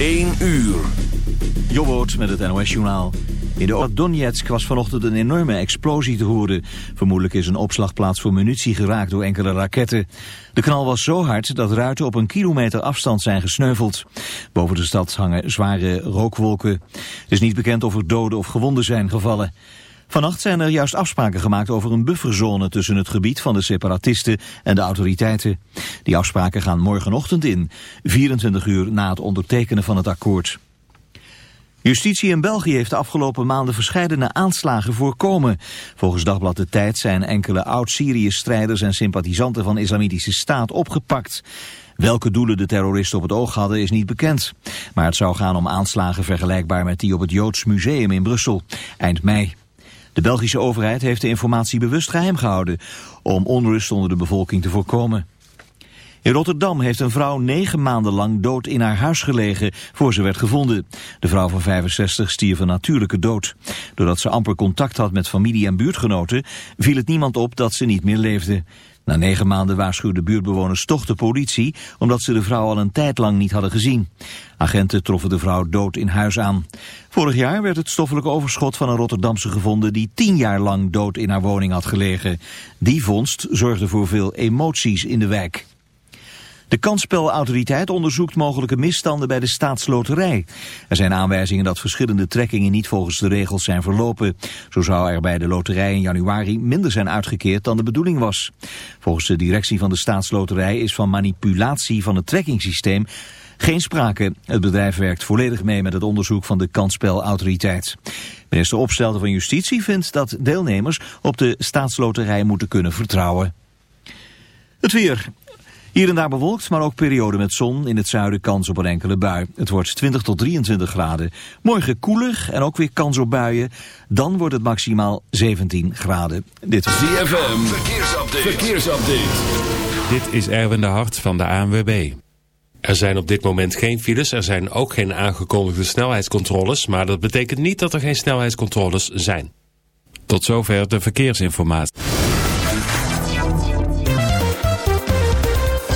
1 uur. Jobboot met het NOS-journaal. In de Donetsk was vanochtend een enorme explosie te horen. Vermoedelijk is een opslagplaats voor munitie geraakt door enkele raketten. De knal was zo hard dat ruiten op een kilometer afstand zijn gesneuveld. Boven de stad hangen zware rookwolken. Het is niet bekend of er doden of gewonden zijn gevallen. Vannacht zijn er juist afspraken gemaakt over een bufferzone tussen het gebied van de separatisten en de autoriteiten. Die afspraken gaan morgenochtend in, 24 uur na het ondertekenen van het akkoord. Justitie in België heeft de afgelopen maanden verscheidene aanslagen voorkomen. Volgens Dagblad De Tijd zijn enkele oud-Syrië-strijders en sympathisanten van Islamitische Staat opgepakt. Welke doelen de terroristen op het oog hadden is niet bekend. Maar het zou gaan om aanslagen vergelijkbaar met die op het Joods Museum in Brussel, eind mei. De Belgische overheid heeft de informatie bewust geheim gehouden om onrust onder de bevolking te voorkomen. In Rotterdam heeft een vrouw negen maanden lang dood in haar huis gelegen voor ze werd gevonden. De vrouw van 65 stierf een natuurlijke dood. Doordat ze amper contact had met familie en buurtgenoten viel het niemand op dat ze niet meer leefde. Na negen maanden waarschuwden buurtbewoners toch de politie... omdat ze de vrouw al een tijd lang niet hadden gezien. Agenten troffen de vrouw dood in huis aan. Vorig jaar werd het stoffelijk overschot van een Rotterdamse gevonden... die tien jaar lang dood in haar woning had gelegen. Die vondst zorgde voor veel emoties in de wijk. De kansspelautoriteit onderzoekt mogelijke misstanden bij de staatsloterij. Er zijn aanwijzingen dat verschillende trekkingen niet volgens de regels zijn verlopen. Zo zou er bij de loterij in januari minder zijn uitgekeerd dan de bedoeling was. Volgens de directie van de staatsloterij is van manipulatie van het trekkingsysteem geen sprake. Het bedrijf werkt volledig mee met het onderzoek van de kansspelautoriteit. Minister Opstelten van Justitie vindt dat deelnemers op de staatsloterij moeten kunnen vertrouwen. Het weer. Hier en daar bewolkt, maar ook periode met zon. In het zuiden kans op een enkele bui. Het wordt 20 tot 23 graden. Morgen koeler en ook weer kans op buien. Dan wordt het maximaal 17 graden. Dit is ZFM. Verkeersupdate. Verkeersupdate. Dit is Erwin de Hart van de ANWB. Er zijn op dit moment geen files. Er zijn ook geen aangekondigde snelheidscontroles. Maar dat betekent niet dat er geen snelheidscontroles zijn. Tot zover de verkeersinformatie.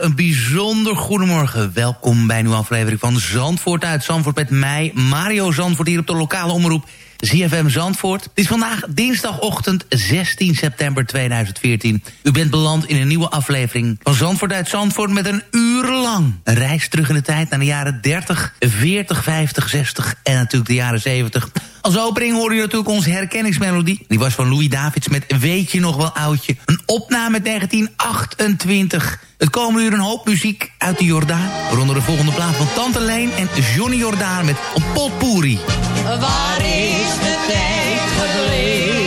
Een bijzonder goedemorgen. Welkom bij een nieuwe aflevering van Zandvoort uit Zandvoort... met mij, Mario Zandvoort, hier op de lokale omroep ZFM Zandvoort. Het is vandaag dinsdagochtend 16 september 2014. U bent beland in een nieuwe aflevering van Zandvoort uit Zandvoort... met een uur lang een reis terug in de tijd naar de jaren 30, 40, 50, 60 en natuurlijk de jaren 70... Als opening hoorde je natuurlijk onze herkenningsmelodie. Die was van Louis Davids met Weet je nog wel oudje. Een opname uit 1928. Het komen uur een hoop muziek uit de Jordaan. Waaronder de volgende plaat van Tante Leen en Johnny Jordaan met potpourri. Waar is de tijd gebleven?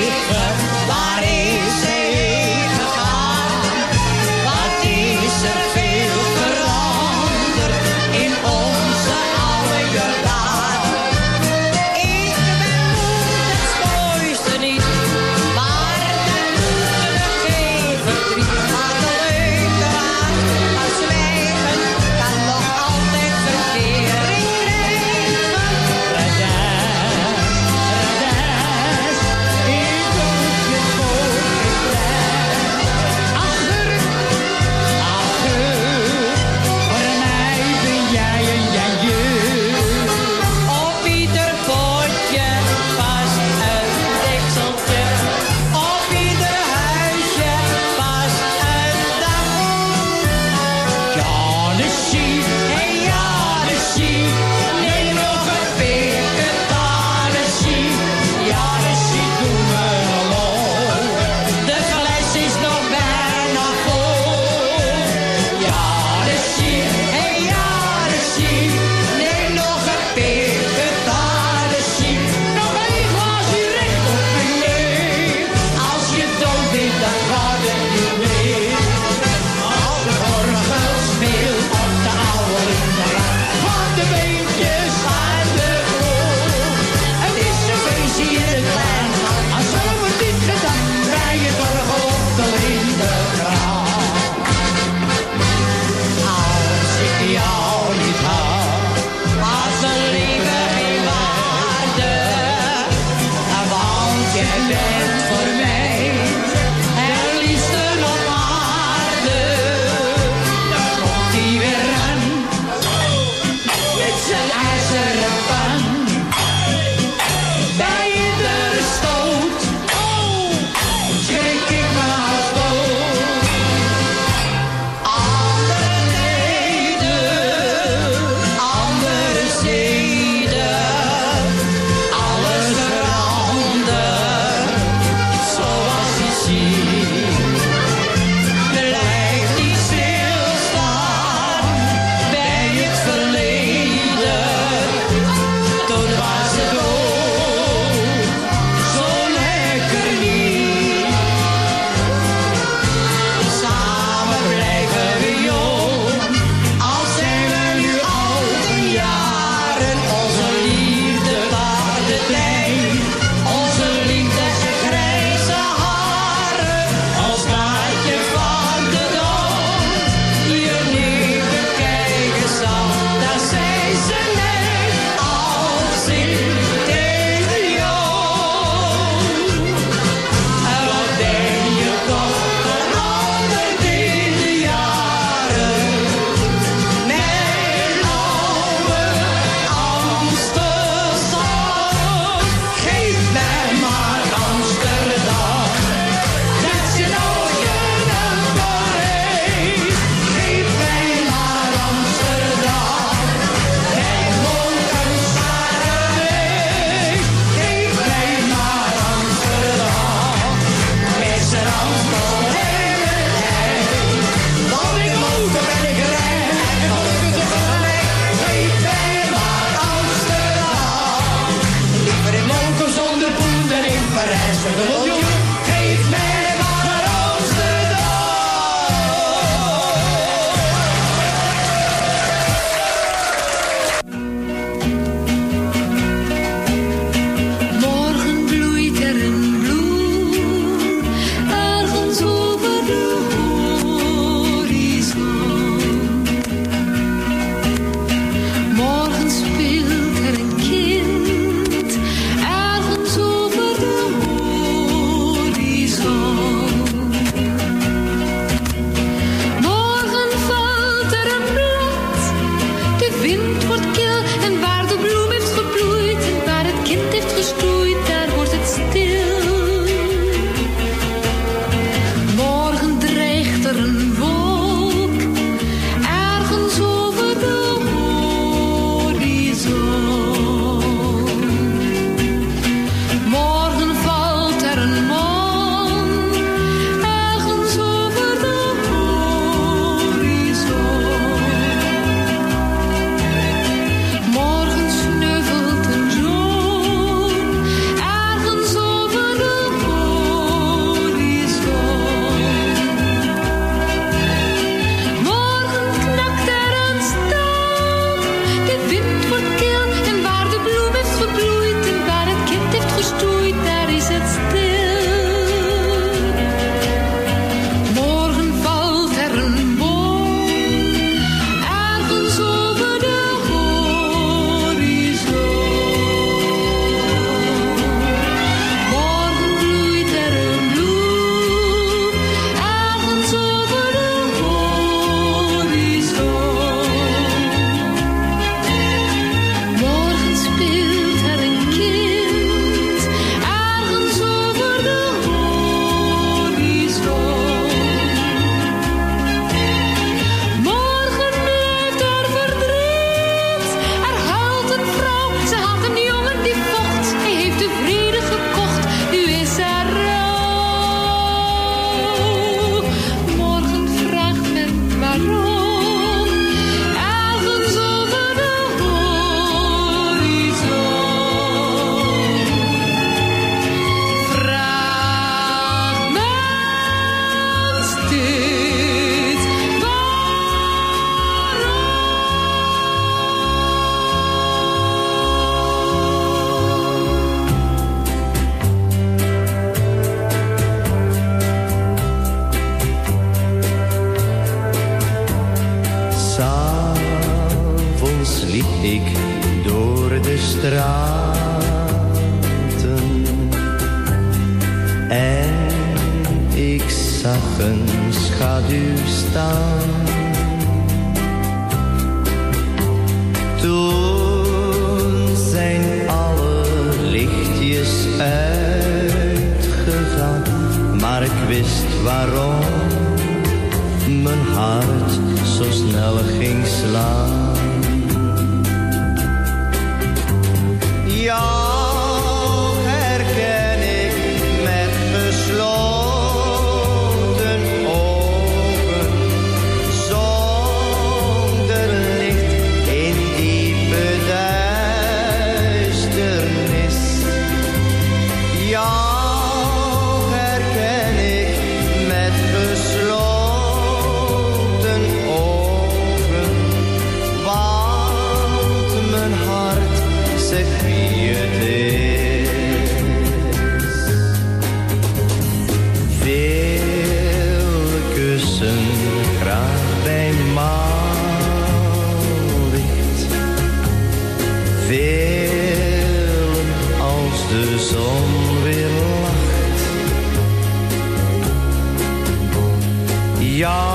Ja,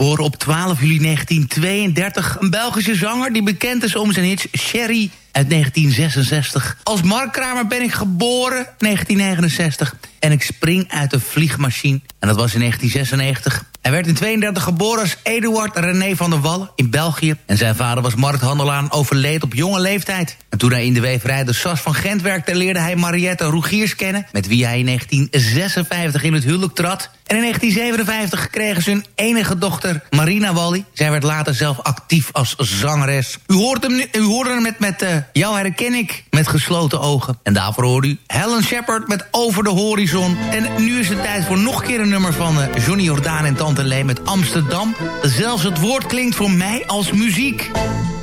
Geboren op 12 juli 1932. Een Belgische zanger die bekend is om zijn hits Sherry uit 1966. Als Mark Kramer ben ik geboren 1969. En ik spring uit de vliegmachine. En dat was in 1996. Hij werd in 32 geboren als Eduard René van der Wallen in België. En zijn vader was markthandelaar overleed op jonge leeftijd. En toen hij in de weverij de Sas van Gent werkte... leerde hij Mariette Rogiers kennen... met wie hij in 1956 in het huwelijk trad. En in 1957 kregen ze hun enige dochter Marina Wally. Zij werd later zelf actief als zangeres. U hoort hem, u hoorde hem met, met uh, Jou herken ik met gesloten ogen. En daarvoor hoorde u Helen Shepard met Over de Horizon. En nu is het tijd voor nog een keer een nummer van uh, Johnny Jordaan en Tante Lee met Amsterdam. Zelfs het woord klinkt voor mij als muziek.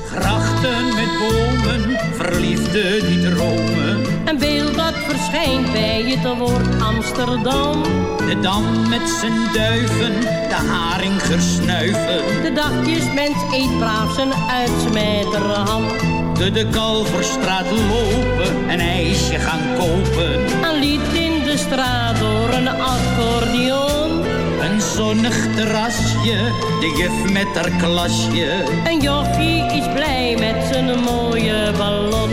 Grachten met bomen, verliefden die dromen. Een beeld dat verschijnt bij het woord Amsterdam. De dam met zijn duiven, de haring snuiven. De dagjes mens eet braaf zijn uitsmijterham. De de Kalverstraat lopen, een ijsje gaan kopen. Een lied in de straat door een accordeon. Een zonnig terrasje, de juf met haar klasje. Een jochie is blij met zijn mooie ballon.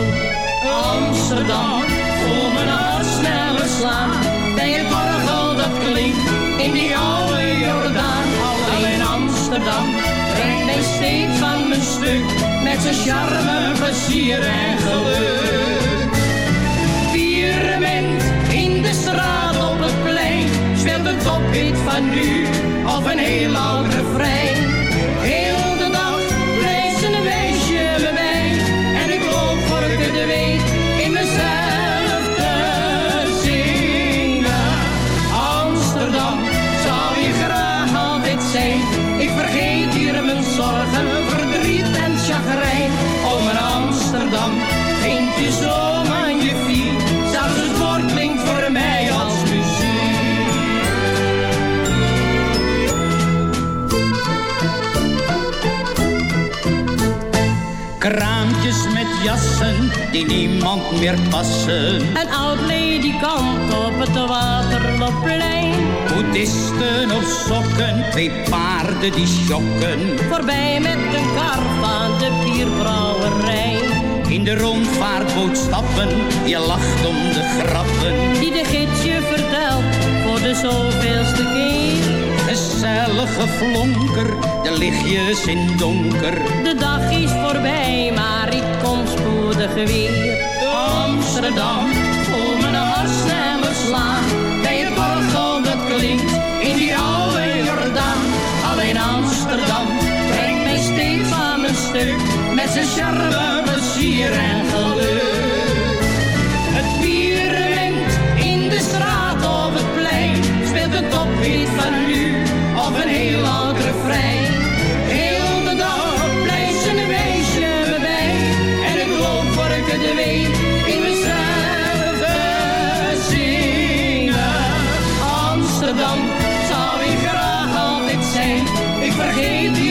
Amsterdam, voel me hart sneller slaan. Bij het orgel dat klinkt in die oude Jordaan. Alleen Amsterdam brengt mij steeds van mijn stuk. Met zijn charme, plezier en geluk. Vierement in de straat op iets van nu of een heel oude vrij. Jassen die niemand meer passen. Een oud ledikant op het Waterloopplein. Boeddhisten op sokken, twee paarden die schokken. Voorbij met een kar van de bierbrouwerij. In de rondvaartboot stappen, je lacht om de grappen. Die de gids je vertelt voor de zoveelste keer. Gezellige flonker, de lichtjes in donker. De dag is voorbij, maar ik kom spoedig weer. Amsterdam, voel mijn hart sneller slaan. Bij het orgel dat klinkt in die oude Jordaan. Alleen Amsterdam brengt mij steeds aan mijn stuk. Met zijn charme, plezier en geluk. Een tophit van nu of een heel oud refrein. Heel de dag blijft zijn weesje me bij. En ik loop voor ik het weet in mezelf zingen. Amsterdam zou ik graag altijd zijn. Ik vergeet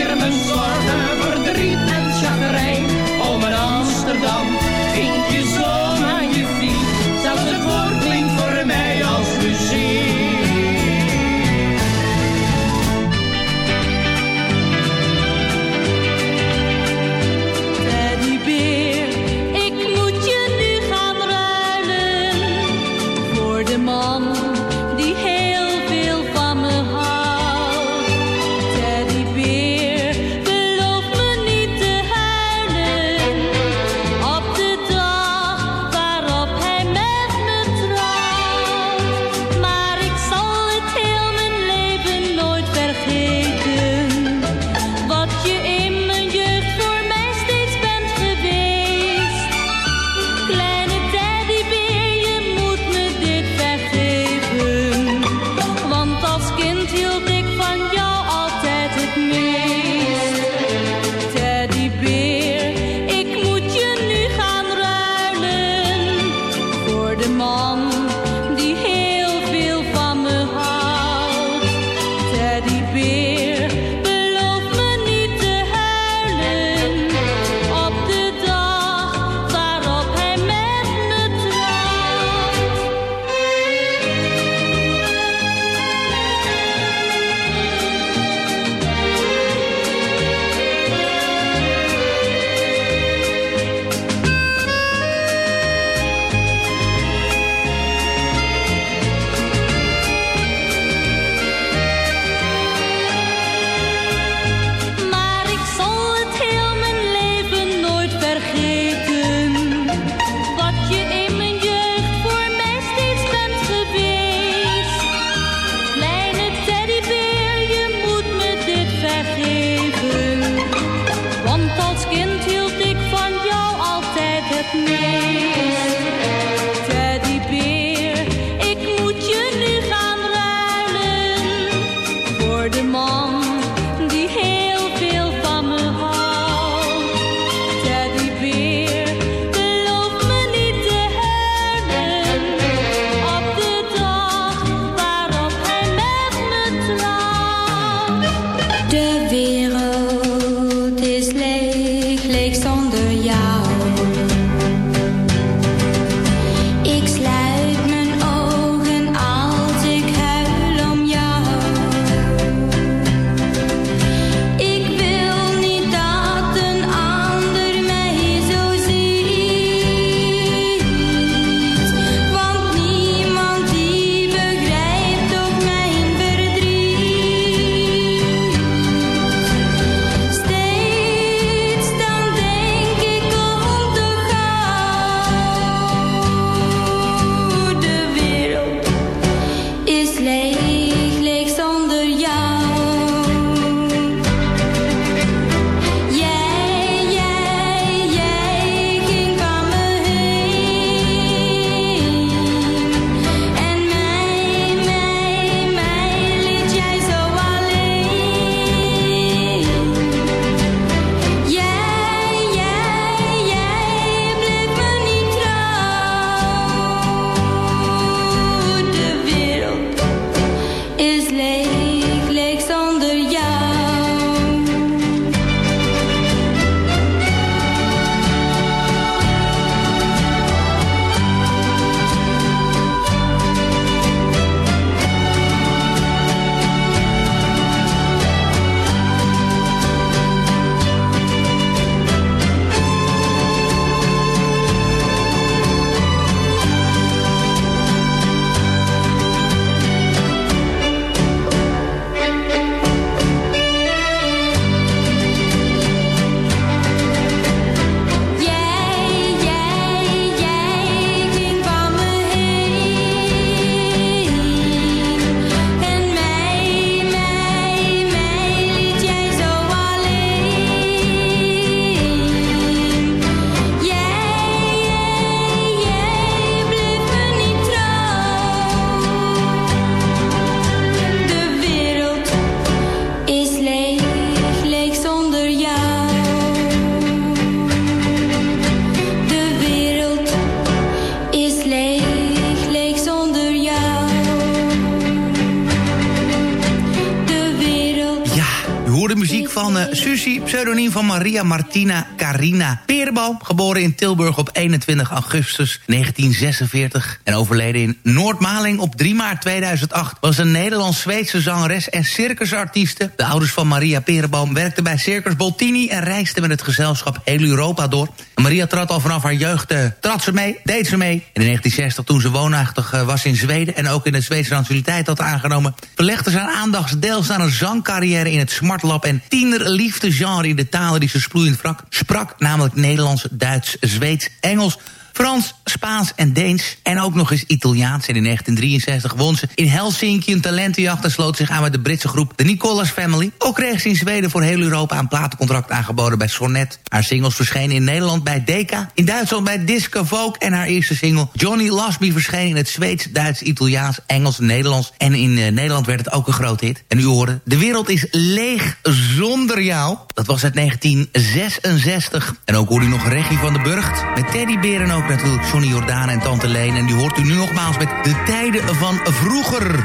pseudoniem van Maria Martina Carina Perenboom. Geboren in Tilburg op 21 augustus 1946 en overleden in Noordmaling op 3 maart 2008. Was een Nederlands-Zweedse zangeres en circusartieste. De ouders van Maria Perenboom werkten bij Circus Boltini... en reisden met het gezelschap heel Europa door. Maria trad al vanaf haar jeugd, uh, trad ze mee, deed ze mee. En in 1960, toen ze woonachtig uh, was in Zweden... en ook in de Zweedse nationaliteit had aangenomen... verlegde ze haar aandacht deels naar een zangcarrière in het smartlab... en tienerliefdegenre de talen die ze sprak, sprak... namelijk Nederlands, Duits, Zweeds, Engels... Frans, Spaans en Deens. En ook nog eens Italiaans. En in 1963 won ze in Helsinki een talentenjacht... en sloot zich aan met de Britse groep The Nicholas Family. Ook kreeg ze in Zweden voor heel Europa een platencontract aangeboden bij Sonnet. Haar singles verschenen in Nederland bij Decca. In Duitsland bij Disco Vogue. En haar eerste single Johnny Lasby verscheen in het Zweeds, Duits, Italiaans, Engels en Nederlands. En in uh, Nederland werd het ook een groot hit. En u hoorde, de wereld is leeg zonder jou. Dat was uit 1966. En ook hoorde u nog Reggie van de Burgt met Teddyberen ook natuurlijk Johnny Jordaan en Tante Leen. En die hoort u nu nogmaals met de tijden van vroeger.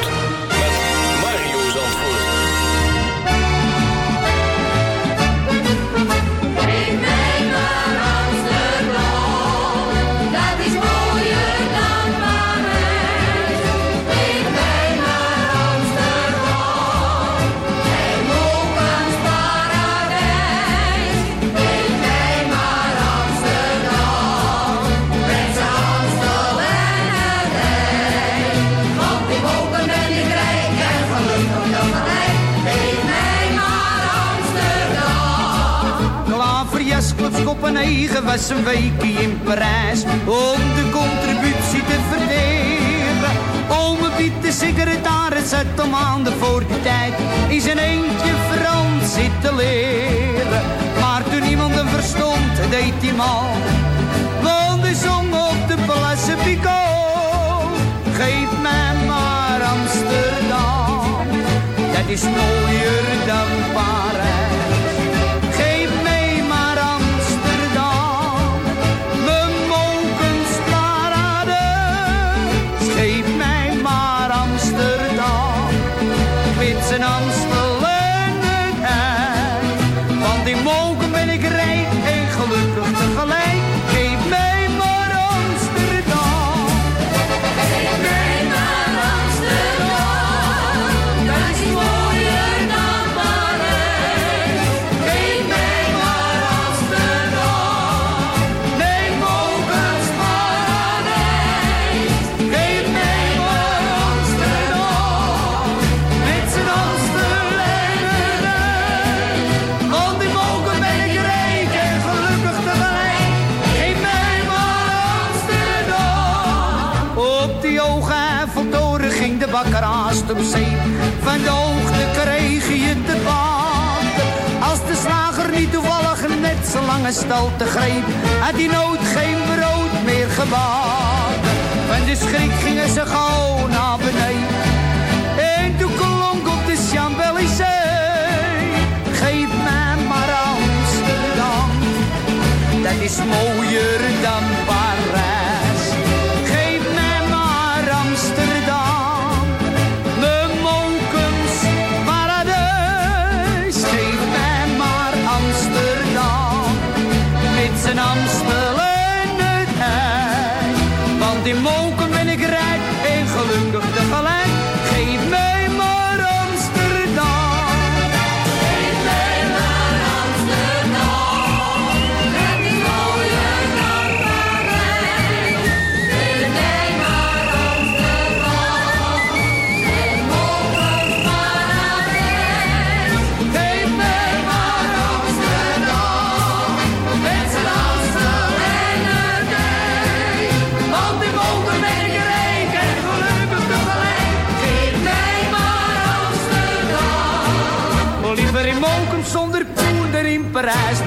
Kopenhagen was een weekje in Parijs om de contributie te verdelen. Ome Piet, de secretaris, zat al maanden voor die tijd in zijn eentje Frans zitten leren. Maar toen niemand hem verstond, deed hij mal. Want hij zong op de Place Picot. Geef mij maar Amsterdam, dat is mooier dan Parijs. Zo lange stalte greep, had hij nooit geen brood meer gebakken. Van de schrik gingen ze naar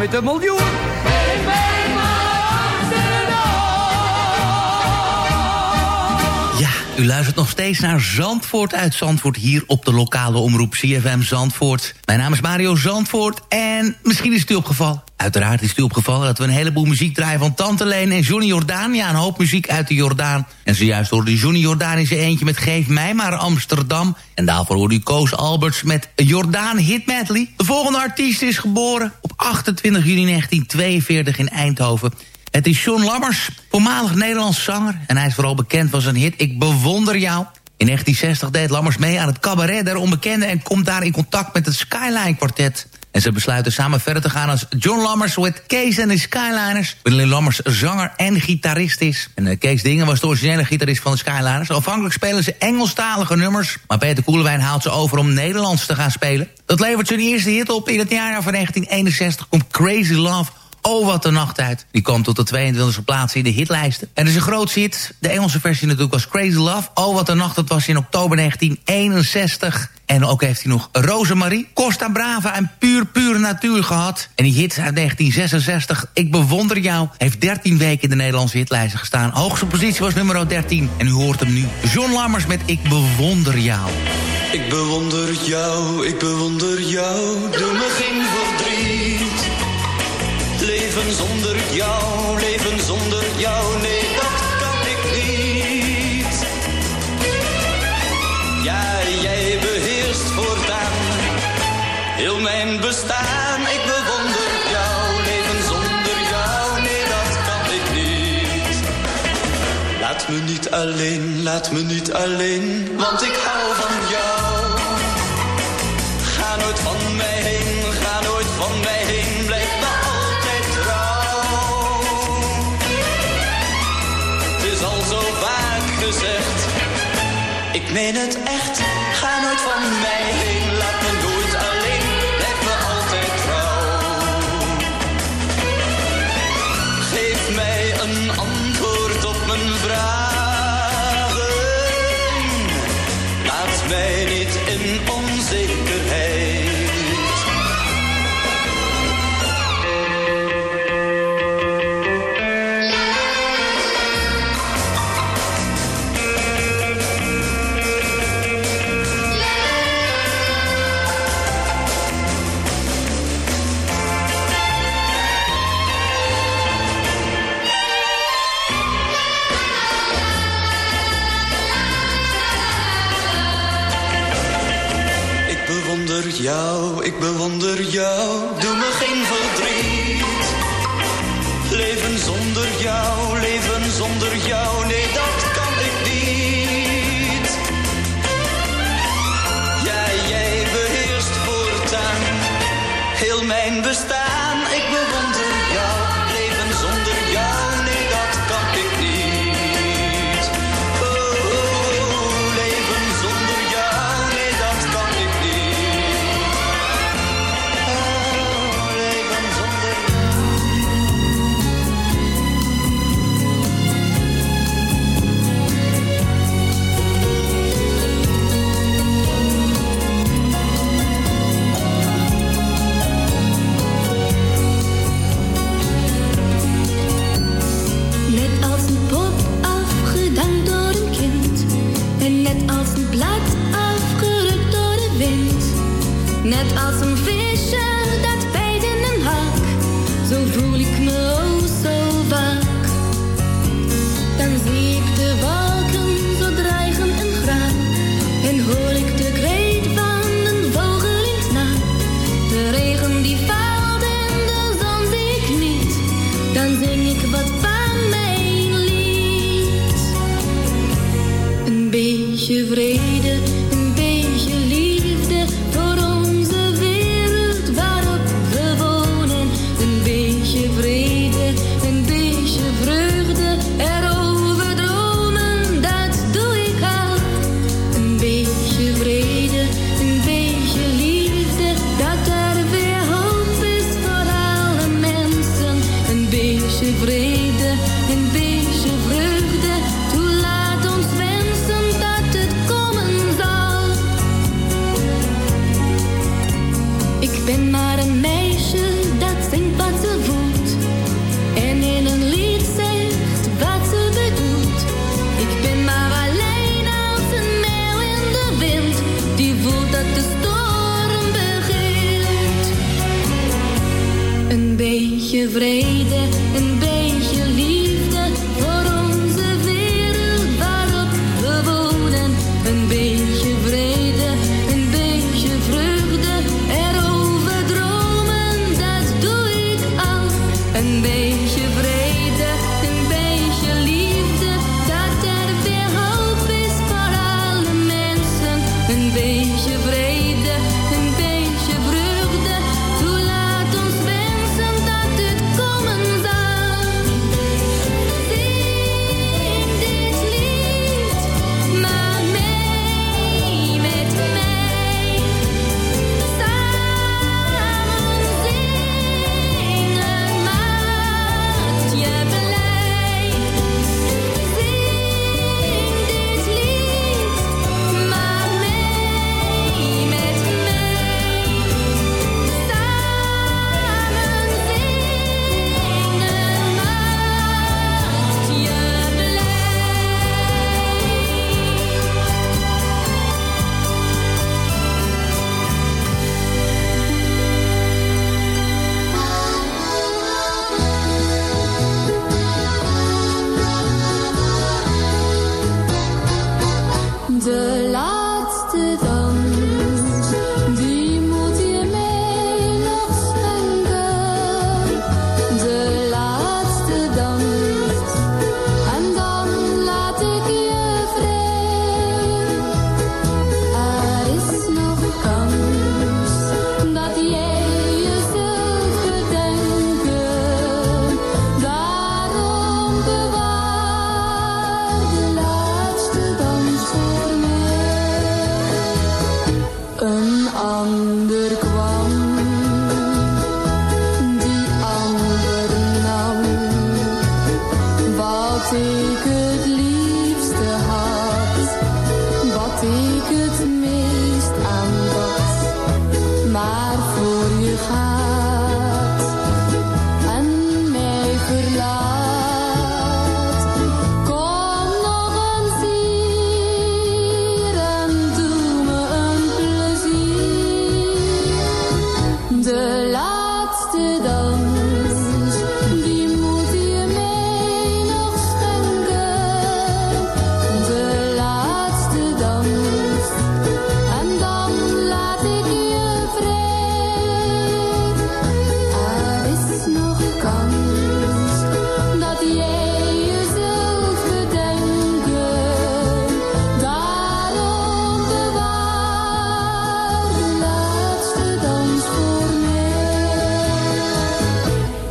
Parijs met een miljoen. U luistert nog steeds naar Zandvoort uit Zandvoort... hier op de lokale omroep CFM Zandvoort. Mijn naam is Mario Zandvoort en misschien is het u opgevallen. Uiteraard is het u opgevallen dat we een heleboel muziek draaien... van Tante Leen en Johnny Jordaan. Ja, een hoop muziek uit de Jordaan. En zojuist hoorde Johnny Jordaan in zijn eentje met Geef mij maar Amsterdam. En daarvoor hoorde u Koos Alberts met Jordaan Hit Medley. De volgende artiest is geboren op 28 juni 1942 in Eindhoven... Het is John Lammers, voormalig Nederlands zanger... en hij is vooral bekend van zijn hit Ik Bewonder Jou. In 1960 deed Lammers mee aan het cabaret der onbekenden... en komt daar in contact met het Skyline Quartet. En ze besluiten samen verder te gaan als John Lammers... met Kees en de Skyliners. Waarin Lammers zanger en gitarist is. En uh, Kees Dingen was de originele gitarist van de Skyliners. Afhankelijk spelen ze Engelstalige nummers... maar Peter Koelewijn haalt ze over om Nederlands te gaan spelen. Dat levert zijn eerste hit op in het jaar van 1961... komt Crazy Love Oh, wat een nacht uit. Die kwam tot de 22e plaats in de hitlijsten. En is een groot hit. De Engelse versie natuurlijk was Crazy Love. Oh, wat een nacht. Dat was in oktober 1961. En ook heeft hij nog Rosemarie, Costa Brava en Puur Pure Natuur gehad. En die hit uit 1966, Ik Bewonder Jou, heeft 13 weken in de Nederlandse hitlijsten gestaan. Hoogste positie was nummer 13. En u hoort hem nu. John Lammers met Ik Bewonder Jou. Ik bewonder jou, ik bewonder jou, doe me geen verdriet. Jou, leven zonder jou, nee dat kan ik niet. Ja, jij beheerst voortaan heel mijn bestaan. Ik bewonder jou, leven zonder jou, nee dat kan ik niet. Laat me niet alleen, laat me niet alleen, want ik hou van meen het echt,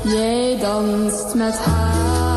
Jij danst met haar.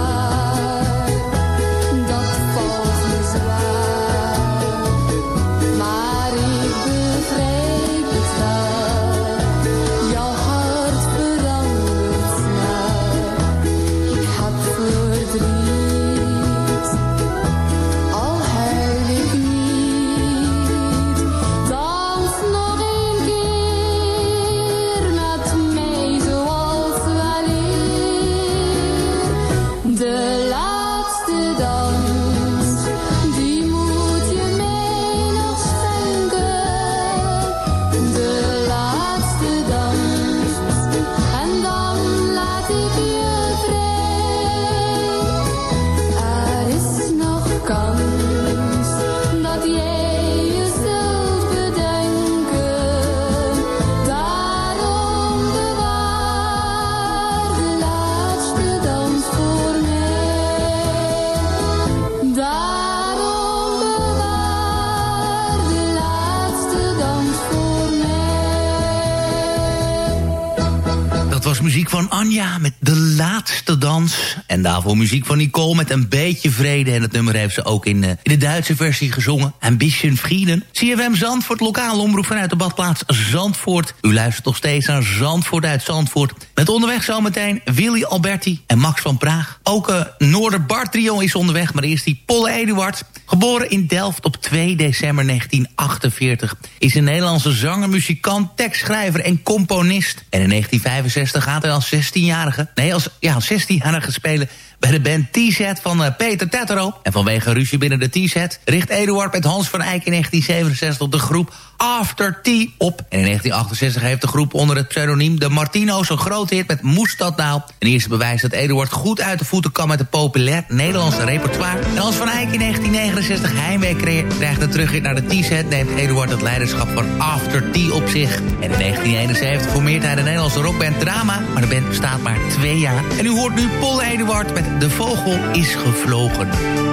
ja met De Laatste Dans. En daarvoor muziek van Nicole met een beetje vrede. En het nummer heeft ze ook in, eh, in de Duitse versie gezongen. Ambition bisschen vrienden. CFM Zandvoort, lokaal omroep vanuit de badplaats Zandvoort. U luistert nog steeds naar Zandvoort uit Zandvoort. Met onderweg zometeen Willy Alberti en Max van Praag. Ook uh, Noorderbart trio is onderweg, maar eerst die Paul Eduard. Geboren in Delft op 2 december 1948. Is een Nederlandse zanger, muzikant, tekstschrijver en componist. En in 1965 gaat hij als 16 jarige. nee, als, ja, als 16-jarige spelen bij de band T-Set van eh, Peter Tettero. En vanwege ruzie binnen de T-Set richt Eduard met Hans van Eyck in 1967 de groep After Tea op. En in 1968 heeft de groep onder het pseudoniem De Martino's een grote hit met Moest dat nou? En hier is bewijs dat Eduard goed uit de voeten kan met het populair Nederlandse repertoire. En als Van Eyck in 1969 heimwee krijgt de terugrit naar de T-Set... neemt Eduard het leiderschap van After Tea op zich. En in 1971 formeert hij de Nederlandse rockband Drama... maar de band bestaat maar twee jaar. En u hoort nu Paul Eduard met de Vogel is Gevlogen.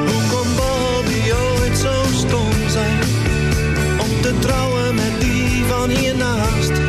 Hoe kon Bobby ooit zo stom zijn? Om te trouwen met die van hiernaast.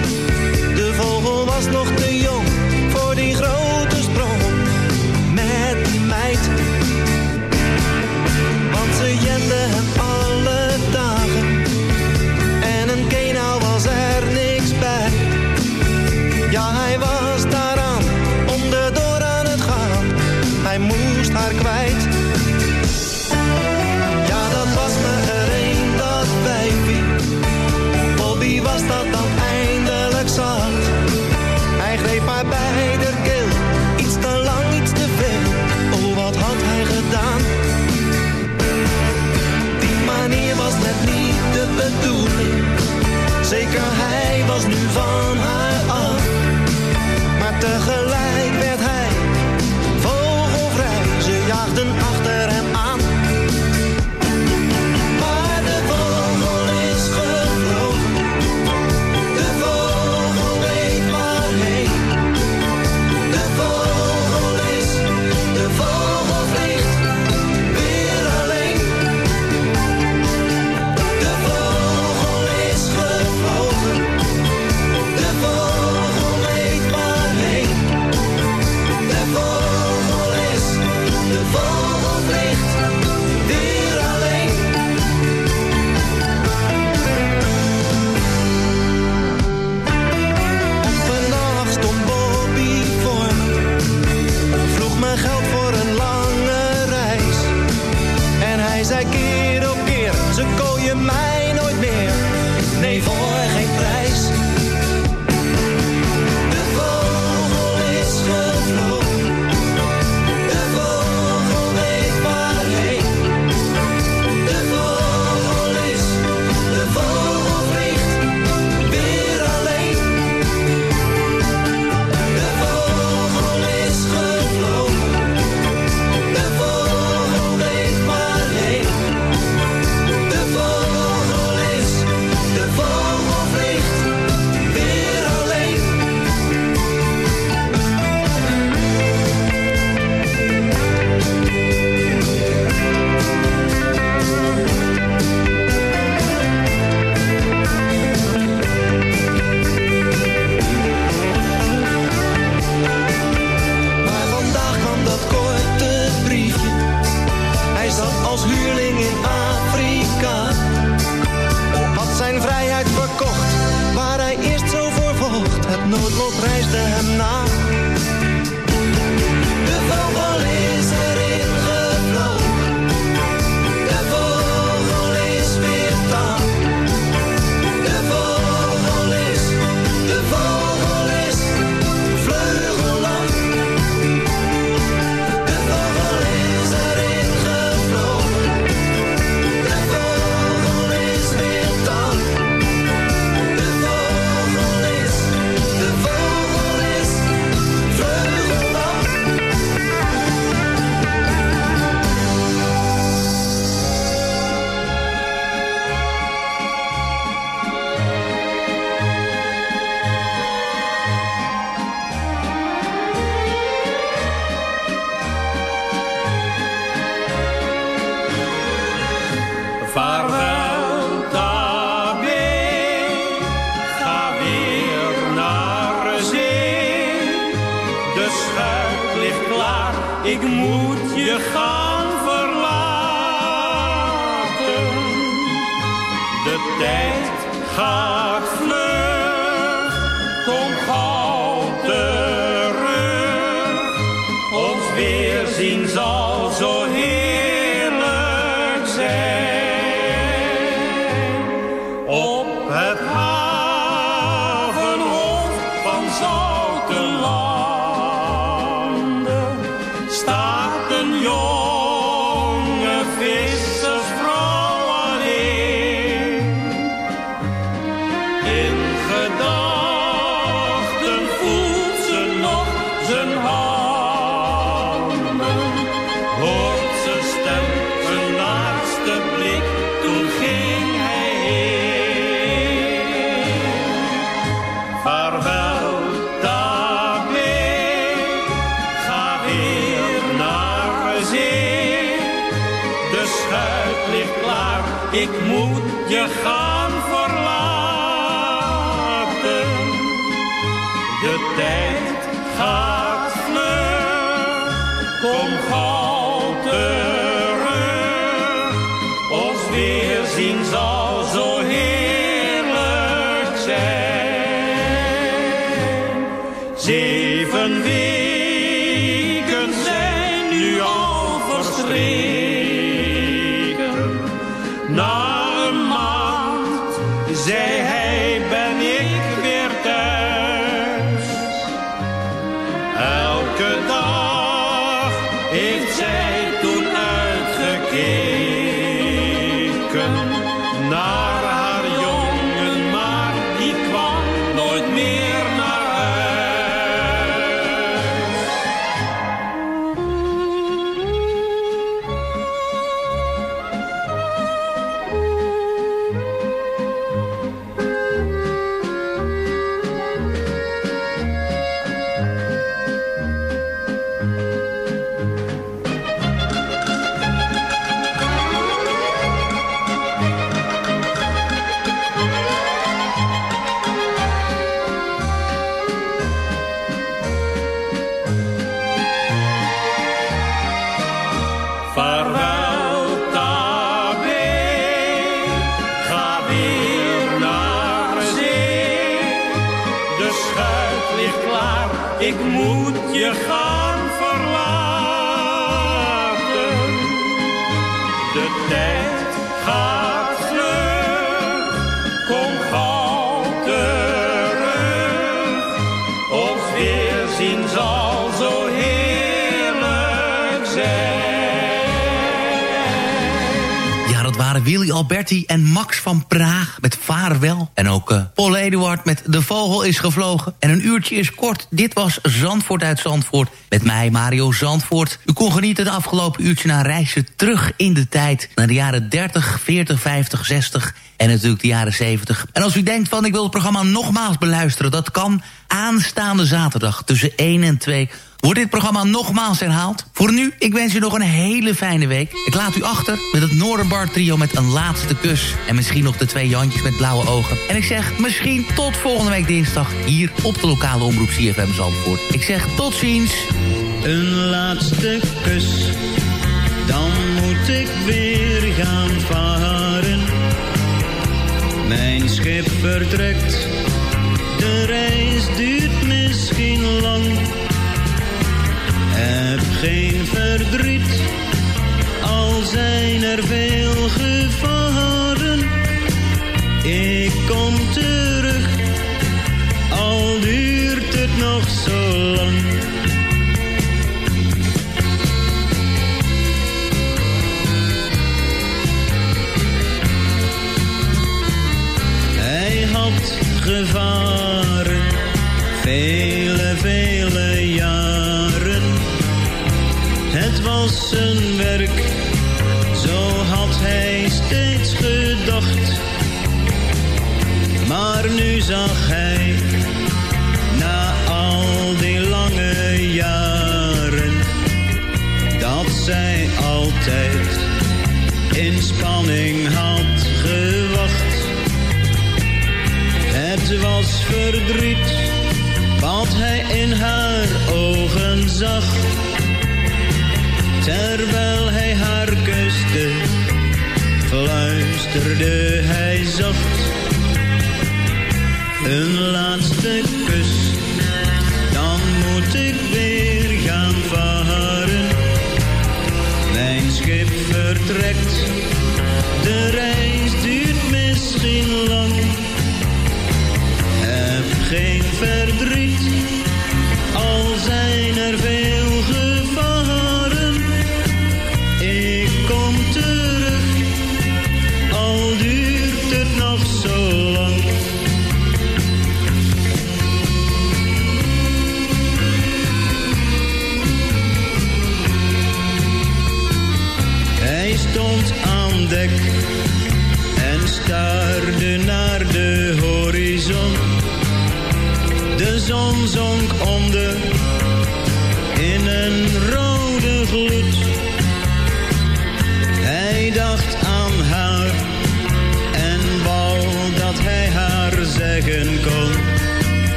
Alberti en Max van Praag met Vaarwel. En ook eh, Paul Eduard met De Vogel is gevlogen. En een uurtje is kort. Dit was Zandvoort uit Zandvoort. Met mij, Mario Zandvoort. U kon genieten het afgelopen uurtje naar reizen terug in de tijd. Naar de jaren 30, 40, 50, 60 en natuurlijk de jaren 70. En als u denkt van ik wil het programma nogmaals beluisteren... dat kan aanstaande zaterdag tussen 1 en 2 wordt dit programma nogmaals herhaald. Voor nu, ik wens u nog een hele fijne week. Ik laat u achter met het Noorderbar trio met een laatste kus. En misschien nog de twee Jantjes met blauwe ogen. En ik zeg misschien tot volgende week dinsdag hier op de lokale omroep CFM Zandvoort. Ik zeg tot ziens. Een laatste kus, dan moet ik weer gaan varen. Mijn schip vertrekt, de reis duurt misschien lang. Heb geen verdriet, al zijn er veel gevaren. Ik kom terug, al duurt het nog zo lang. Hij had gevaren, vele, vele was zijn werk, zo had hij steeds gedacht. Maar nu zag hij, na al die lange jaren, dat zij altijd in spanning had gewacht. Het was verdriet wat hij in haar ogen zag. Terwijl hij haar kuste, fluisterde hij zacht. Een laatste kus,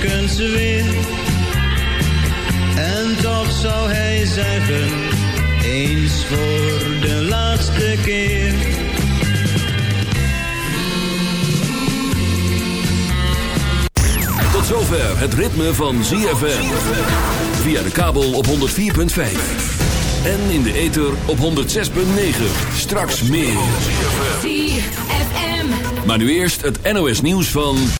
telkens weer. En toch zou hij zeggen, eens voor de laatste keer. Tot zover het ritme van ZFM. Via de kabel op 104.5. En in de ether op 106.9. Straks meer. ZFM. Maar nu eerst het NOS nieuws van...